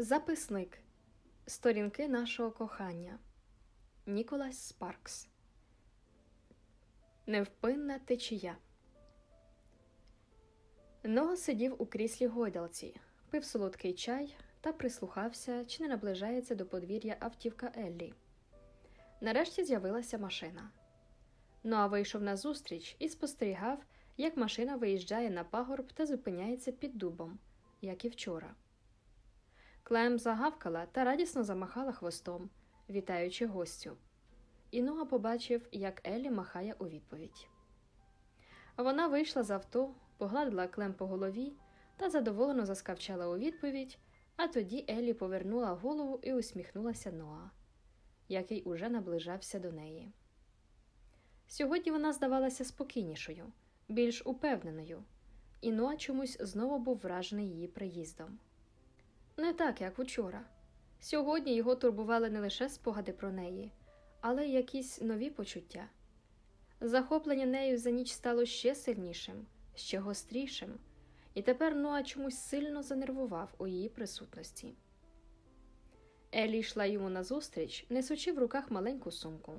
Записник Сторінки нашого кохання Ніколас Спаркс Невпинна течія. Нога сидів у кріслі гойдалці, пив солодкий чай та прислухався, чи не наближається до подвір'я автівка Еллі. Нарешті з'явилася машина. Ноа вийшов назустріч і спостерігав, як машина виїжджає на пагорб та зупиняється під дубом, як і вчора. Клем загавкала та радісно замахала хвостом, вітаючи гостю. І Ноа побачив, як Елі махає у відповідь. Вона вийшла з авто, погладила Клем по голові та задоволено заскавчала у відповідь, а тоді Елі повернула голову і усміхнулася Ноа, який уже наближався до неї. Сьогодні вона здавалася спокійнішою, більш упевненою, і Ноа чомусь знову був вражений її приїздом. Не так, як учора. Сьогодні його турбували не лише спогади про неї, але й якісь нові почуття. Захоплення нею за ніч стало ще сильнішим, ще гострішим, і тепер Ноа чомусь сильно занервував у її присутності. Елі йшла йому назустріч, несучи в руках маленьку сумку.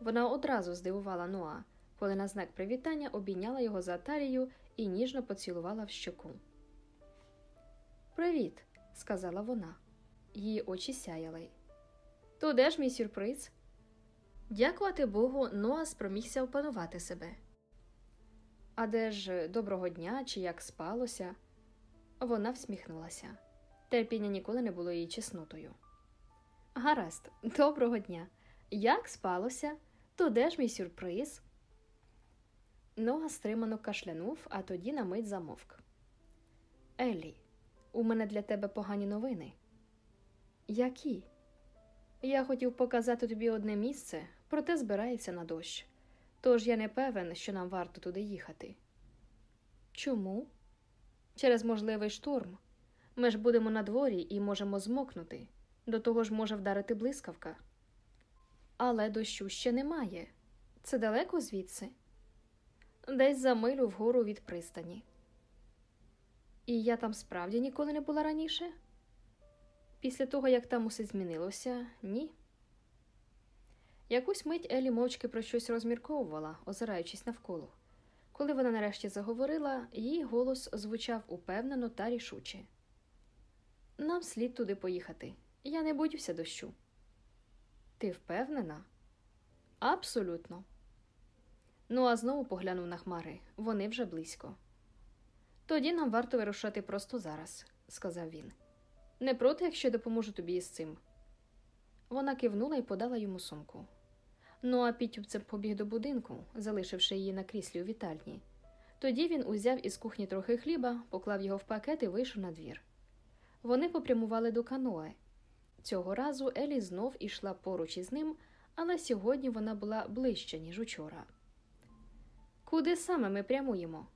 Вона одразу здивувала Ноа, коли на знак привітання обійняла його за талію і ніжно поцілувала в щоку. Привіт, сказала вона. Її очі сяяли. То де ж мій сюрприз? Дякувати Богу, Ноа спромігся опанувати себе. А де ж доброго дня чи як спалося? Вона всміхнулася. Терпіння ніколи не було її чеснотою. Гаразд, доброго дня. Як спалося? То де ж мій сюрприз? Нога стримано кашлянув, а тоді на мить замовк. Еллі, у мене для тебе погані новини. Які? Я хотів показати тобі одне місце, проте збирається на дощ. Тож я не певен, що нам варто туди їхати. Чому? Через можливий шторм. Ми ж будемо на дворі і можемо змокнути. До того ж може вдарити блискавка. Але дощу ще немає. Це далеко звідси? Десь за милю вгору від пристані. І я там справді ніколи не була раніше? Після того, як там усе змінилося, ні. Якусь мить Елі мовчки про щось розмірковувала, озираючись навколо. Коли вона нарешті заговорила, її голос звучав упевнено та рішуче. Нам слід туди поїхати. Я не боюся дощу. Ти впевнена? Абсолютно. Ну, а знову поглянув на хмари вони вже близько. Тоді нам варто вирушати просто зараз, сказав він. Не проти, якщо допоможу тобі із цим. Вона кивнула і подала йому сумку. Ну а підтюбцем побіг до будинку, залишивши її на кріслі у вітальні. Тоді він узяв із кухні трохи хліба, поклав його в пакет і вийшов на двір. Вони попрямували до каное. Цього разу Елі знов ішла поруч із ним, але сьогодні вона була ближче, ніж учора. Куди саме ми прямуємо?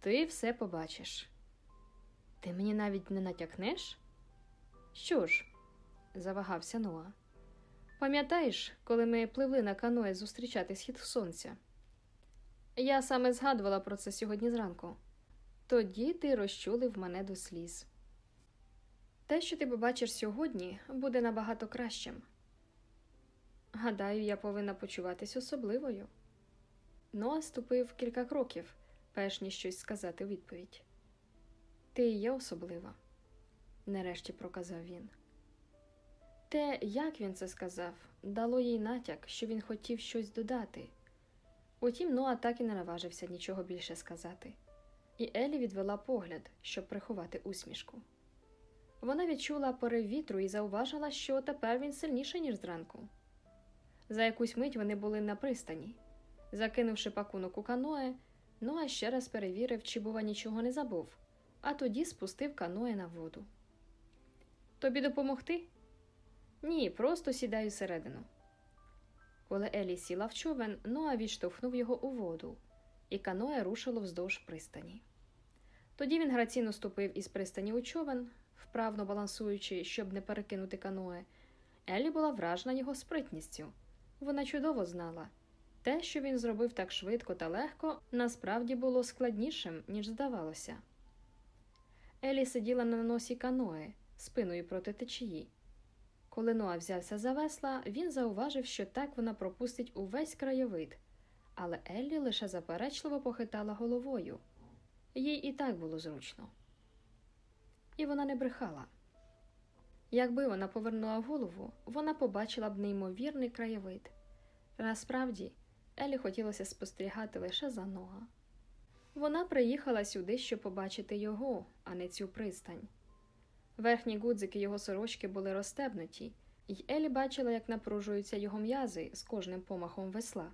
Ти все побачиш. Ти мені навіть не натякнеш? Що ж, завагався Ноа. Пам'ятаєш, коли ми пливли на каное зустрічати схід сонця? Я саме згадувала про це сьогодні зранку. Тоді ти розчулив мене до сліз. Те, що ти побачиш сьогодні, буде набагато кращим. Гадаю, я повинна почуватись особливою. Ноа ступив кілька кроків, перш ніж щось сказати у відповідь. Ти є особлива, нарешті проказав він. Те, як він це сказав, дало їй натяк, що він хотів щось додати. Утім, Ноа так і не наважився нічого більше сказати, і Елі відвела погляд, щоб приховати усмішку. Вона відчула порив вітру і зауважила, що тепер він сильніший, ніж зранку. За якусь мить вони були на пристані. Закинувши пакунок у каное, Ноа ще раз перевірив, чи, бува, нічого не забув, а тоді спустив каное на воду. Тобі допомогти? Ні, просто сідаю всередину. Коли Елі сіла в човен, Ноа відштовхнув його у воду, і каное рушило вздовж пристані. Тоді він граційно ступив із пристані у човен, вправно балансуючи, щоб не перекинути каное. Елі була вражена його спритністю. Вона чудово знала. Те, що він зробив так швидко та легко, насправді було складнішим, ніж здавалося. Елі сиділа на носі каное, спиною проти течії. Коли Ноа взявся за весла, він зауважив, що так вона пропустить увесь краєвид, але Еллі лише заперечливо похитала головою. Їй і так було зручно. І вона не брехала. Якби вона повернула голову, вона побачила б неймовірний краєвид. Насправді, Елі хотілося спостерігати лише за Ноа. Вона приїхала сюди, щоб побачити його, а не цю пристань. Верхні гудзики його сорочки були розстебнуті, і Елі бачила, як напружуються його м'язи з кожним помахом весла.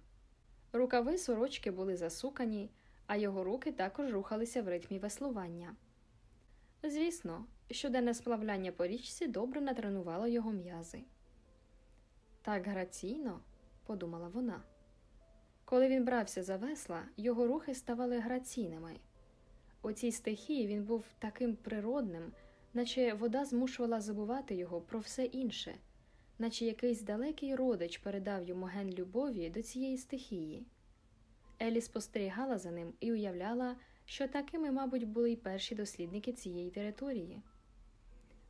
Рукави сорочки були засукані, а його руки також рухалися в ритмі веслування. Звісно, щоденне сплавляння по річці добре натренувало його м'язи. Так граційно, подумала вона. Коли він брався за весла, його рухи ставали граційними. У цій стихії він був таким природним, наче вода змушувала забувати його про все інше, наче якийсь далекий родич передав йому ген любові до цієї стихії. Елі спостерігала за ним і уявляла, що такими, мабуть, були й перші дослідники цієї території.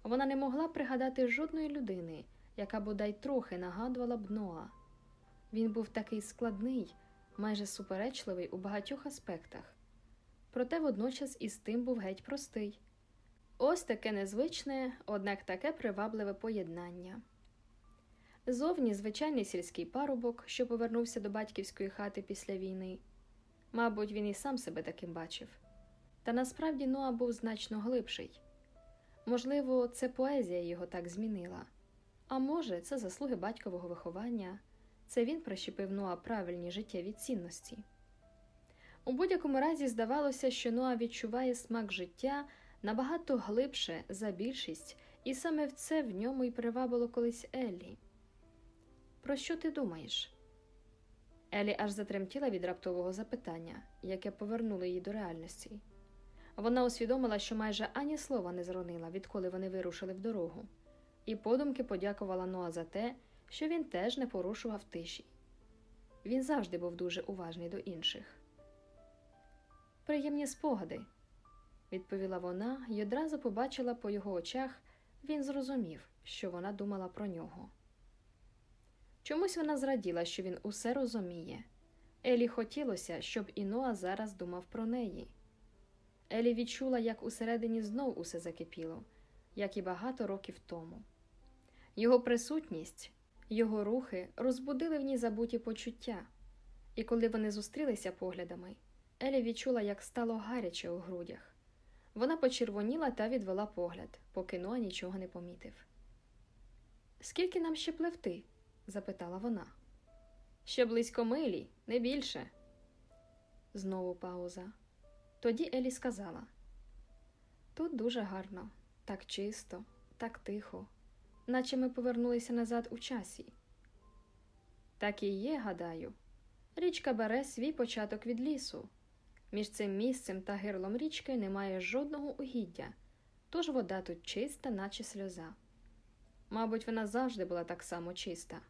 Вона не могла пригадати жодної людини, яка бодай трохи нагадувала б Ноа. Він був такий складний, майже суперечливий у багатьох аспектах, проте водночас із тим був геть простий. Ось таке незвичне, однак таке привабливе поєднання. Зовні звичайний сільський парубок, що повернувся до батьківської хати після війни. Мабуть, він і сам себе таким бачив. Та насправді Ноа був значно глибший. Можливо, це поезія його так змінила, а може, це заслуги батькового виховання, це він прищепив Ноа правильні життєві цінності. У будь-якому разі здавалося, що Ноа відчуває смак життя набагато глибше за більшість, і саме в це в ньому й привабило колись Еллі. Про що ти думаєш? Елі аж затремтіла від раптового запитання, яке повернуло її до реальності. Вона усвідомила, що майже ані слова не зронила, відколи вони вирушили в дорогу, і подумки подякувала Ноа за те, що він теж не порушував тиші. Він завжди був дуже уважний до інших. Приємні спогади, відповіла вона і одразу побачила по його очах, він зрозумів, що вона думала про нього. Чомусь вона зраділа, що він усе розуміє. Елі хотілося, щоб і Ноа зараз думав про неї. Елі відчула, як усередині знов усе закипіло, як і багато років тому. Його присутність, його рухи розбудили в ній забуті почуття, і коли вони зустрілися поглядами, Елі відчула, як стало гаряче у грудях. Вона почервоніла та відвела погляд, поки Ноа нічого не помітив. Скільки нам ще пливти? запитала вона. Ще близько милі, не більше. Знову пауза. Тоді Елі сказала: Тут дуже гарно, так чисто, так тихо, наче ми повернулися назад у часі. Так і є, гадаю. Річка бере свій початок від лісу. Між цим місцем та гирлом річки немає жодного угіддя, тож вода тут чиста, наче сльоза. Мабуть, вона завжди була так само чиста.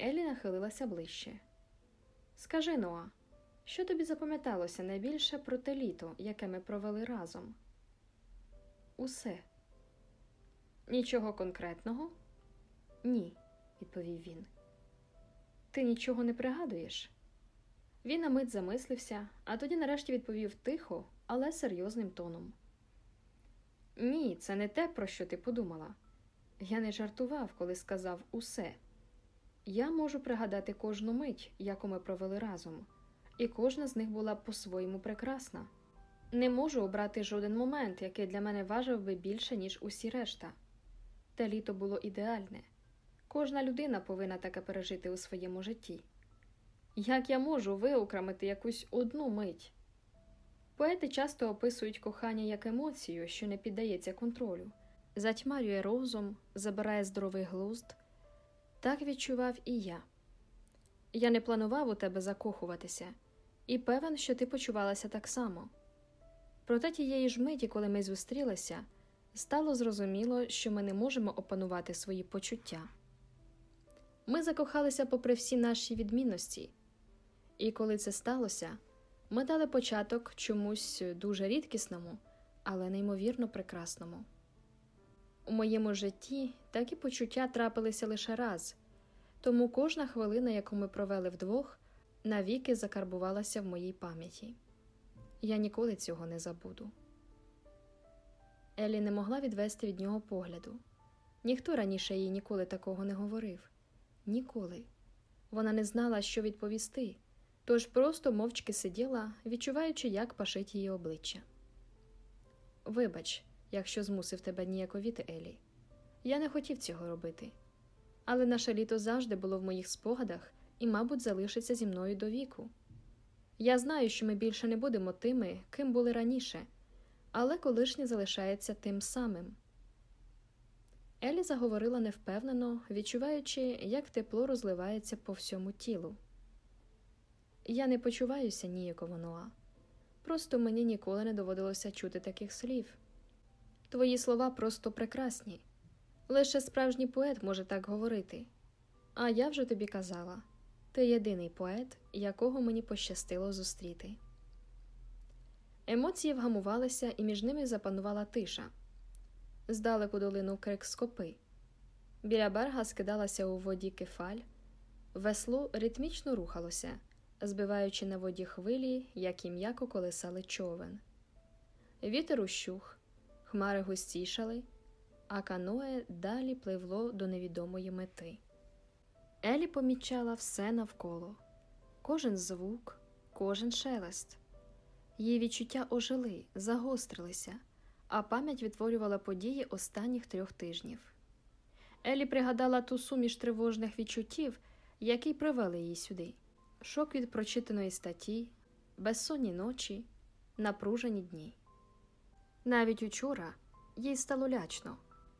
Елі нахилилася ближче. Скажи Ноа, що тобі запам'яталося найбільше про те літо, яке ми провели разом? Усе. Нічого конкретного? Ні, відповів він. Ти нічого не пригадуєш? Він на мить замислився, а тоді нарешті відповів тихо, але серйозним тоном. Ні, це не те, про що ти подумала. Я не жартував, коли сказав усе. Я можу пригадати кожну мить, яку ми провели разом, і кожна з них була по-своєму прекрасна. Не можу обрати жоден момент, який для мене важив би більше, ніж усі решта. Те літо було ідеальне. Кожна людина повинна таке пережити у своєму житті. Як я можу виокремити якусь одну мить? Поети часто описують кохання як емоцію, що не піддається контролю, затьмарює розум, забирає здоровий глузд. Так відчував і я. Я не планував у тебе закохуватися, і певен, що ти почувалася так само. Проте тієї ж миті, коли ми зустрілися, стало зрозуміло, що ми не можемо опанувати свої почуття. Ми закохалися попри всі наші відмінності, і коли це сталося, ми дали початок чомусь дуже рідкісному, але неймовірно прекрасному. У моєму житті такі почуття трапилися лише раз, тому кожна хвилина, яку ми провели вдвох, навіки закарбувалася в моїй пам'яті. Я ніколи цього не забуду. Елі не могла відвести від нього погляду. Ніхто раніше їй ніколи такого не говорив. Ніколи. Вона не знала, що відповісти, тож просто мовчки сиділа, відчуваючи, як пашить її обличчя. Вибач, якщо змусив тебе ніяковіти, Елі. Я не хотів цього робити. Але наше літо завжди було в моїх спогадах і, мабуть, залишиться зі мною до віку. Я знаю, що ми більше не будемо тими, ким були раніше, але колишнє залишається тим самим. Елі заговорила невпевнено, відчуваючи, як тепло розливається по всьому тілу. Я не почуваюся ніяково Ноа. Просто мені ніколи не доводилося чути таких слів. Твої слова просто прекрасні. Лише справжній поет може так говорити. А я вже тобі казала ти єдиний поет, якого мені пощастило зустріти. Емоції вгамувалися, і між ними запанувала тиша. Здалеку долинув крик скопи. Біля берега скидалася у воді кефаль, весло ритмічно рухалося, збиваючи на воді хвилі, які м'яко колесали човен. Вітер ущух, хмари густішали, а каное далі пливло до невідомої мети. Елі помічала все навколо, кожен звук, кожен шелест. Її відчуття ожили, загострилися, а пам'ять відтворювала події останніх трьох тижнів. Елі пригадала ту суміш тривожних відчуттів, які привели її сюди: шок від прочитаної статті, безсонні ночі, напружені дні. Навіть учора їй стало лячно,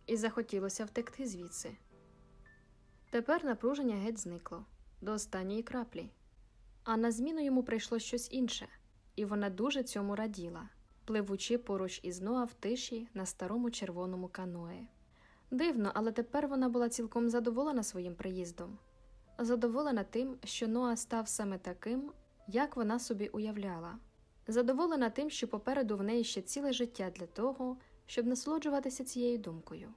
і захотілося втекти звідси. Тепер напруження геть зникло до останньої краплі, а на зміну йому прийшло щось інше, і вона дуже цьому раділа, пливучи поруч із Ноа в тиші на старому червоному каное. Дивно, але тепер вона була цілком задоволена своїм приїздом, задоволена тим, що Ноа став саме таким, як вона собі уявляла, задоволена тим, що попереду в неї ще ціле життя для того, щоб насолоджуватися цією думкою.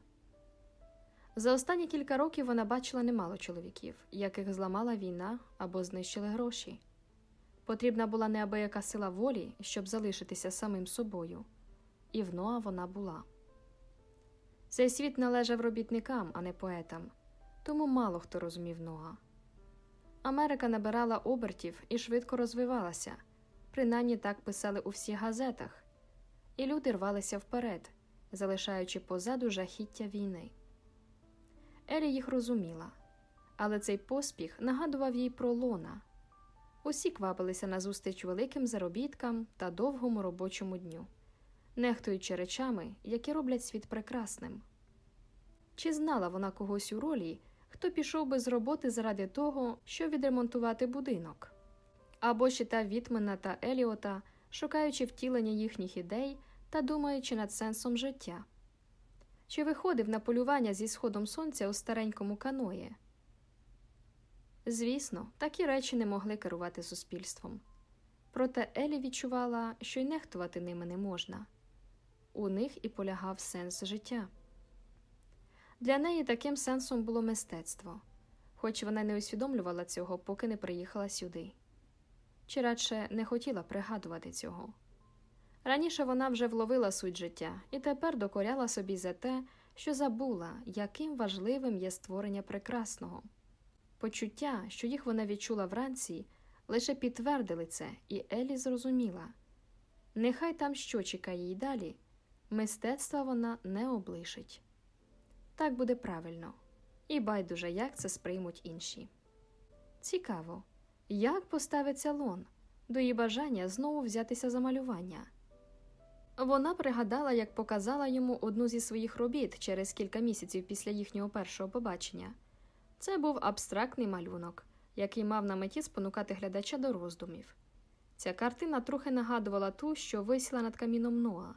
За останні кілька років вона бачила немало чоловіків, яких зламала війна або знищили гроші. Потрібна була неабияка сила волі, щоб залишитися самим собою, і в Ноа вона була. Цей світ належав робітникам, а не поетам, тому мало хто розумів Ноа. Америка набирала обертів і швидко розвивалася, принаймні так писали у всіх газетах, і люди рвалися вперед, залишаючи позаду жахіття війни. Елі їх розуміла, але цей поспіх нагадував їй про лона. Усі квапилися назустріч великим заробіткам та довгому робочому дню, нехтуючи речами, які роблять світ прекрасним. Чи знала вона когось у ролі, хто пішов би з роботи заради того, щоб відремонтувати будинок? Або читав Вітмена та Еліота, шукаючи втілення їхніх ідей та думаючи над сенсом життя? Чи виходив на полювання зі сходом сонця у старенькому каное? Звісно, такі речі не могли керувати суспільством. Проте Елі відчувала, що й нехтувати ними не можна у них і полягав сенс життя. Для неї таким сенсом було мистецтво, хоч вона не усвідомлювала цього, поки не приїхала сюди, чи радше не хотіла пригадувати цього. Раніше вона вже вловила суть життя і тепер докоряла собі за те, що забула, яким важливим є створення прекрасного. Почуття, що їх вона відчула вранці, лише підтвердили це, і Елі зрозуміла нехай там що чекає їй далі, мистецтва вона не облишить. Так буде правильно, і байдуже, як це сприймуть інші. Цікаво, як поставиться лон до її бажання знову взятися за малювання. Вона пригадала, як показала йому одну зі своїх робіт через кілька місяців після їхнього першого побачення. Це був абстрактний малюнок, який мав на меті спонукати глядача до роздумів. Ця картина трохи нагадувала ту, що висіла над каміном Ноа,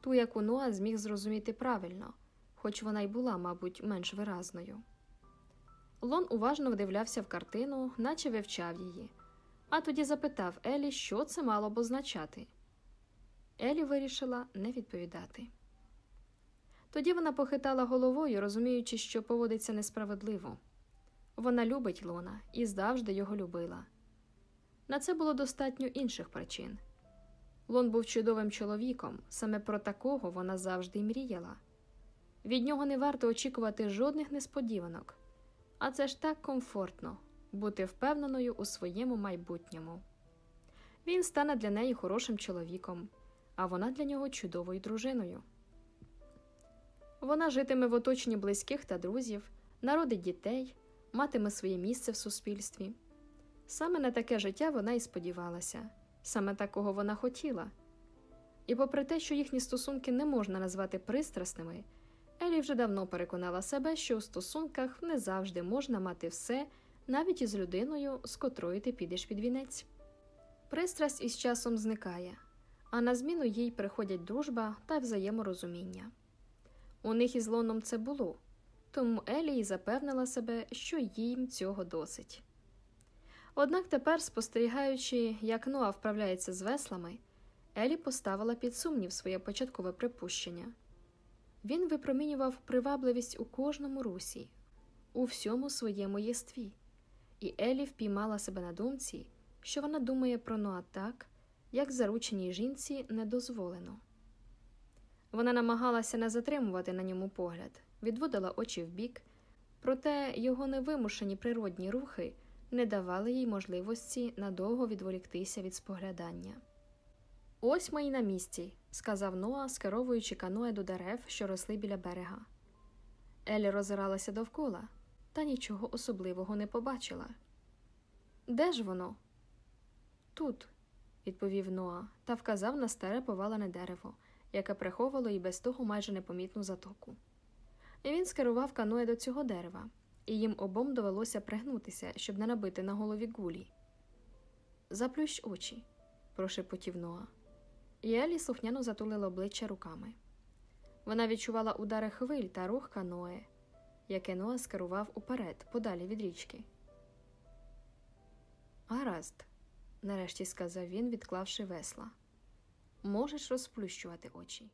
ту, яку Ноа зміг зрозуміти правильно, хоч вона й була, мабуть, менш виразною. Лон уважно вдивлявся в картину, наче вивчав її, а тоді запитав Елі, що це мало б означати. Елі вирішила не відповідати. Тоді вона похитала головою, розуміючи, що поводиться несправедливо. Вона любить Лона і завжди його любила. На це було достатньо інших причин. Лон був чудовим чоловіком, саме про такого вона завжди й мріяла. Від нього не варто очікувати жодних несподіванок, а це ж так комфортно бути впевненою у своєму майбутньому. Він стане для неї хорошим чоловіком, а вона для нього чудовою дружиною. Вона житиме в оточенні близьких та друзів, народить дітей, матиме своє місце в суспільстві. Саме на таке життя вона і сподівалася, саме такого вона хотіла. І попри те, що їхні стосунки не можна назвати пристрасними, Елі вже давно переконала себе, що у стосунках не завжди можна мати все, навіть із людиною, з котрою ти підеш під вінець. Пристрасть із часом зникає, а на зміну їй приходять дружба та взаєморозуміння. У них із Лоном це було, тому Елі запевнила себе, що їм цього досить. Однак тепер, спостерігаючи, як Ноа вправляється з веслами, Елі поставила під сумнів своє початкове припущення. Він випромінював привабливість у кожному русі, у всьому своєму єстві, і Елі впіймала себе на думці, що вона думає про Ноа так, як зарученій жінці не дозволено. Вона намагалася не затримувати на ньому погляд, відводила очі вбік, проте його невимушені природні рухи не давали їй можливості надовго відволіктися від споглядання. Ось ми й на місці, сказав Ноа, скеровуючи каноє до дерев, що росли біля берега. Елі роззиралася довкола, та нічого особливого не побачила. Де ж воно? Тут, відповів Ноа та вказав на старе повалене дерево, яке приховувало і без того майже непомітну затоку. І він скерував каноє до цього дерева, і їм обом довелося пригнутися, щоб не набити на голові гулі. Заплющ очі, прошепотів Ноа. І Елі слухняно затулила обличчя руками. Вона відчувала удари хвиль та рух каное, яке Ноа скерував уперед, подалі від річки. Гаразд, нарешті сказав він, відклавши весла. Можеш розплющувати очі.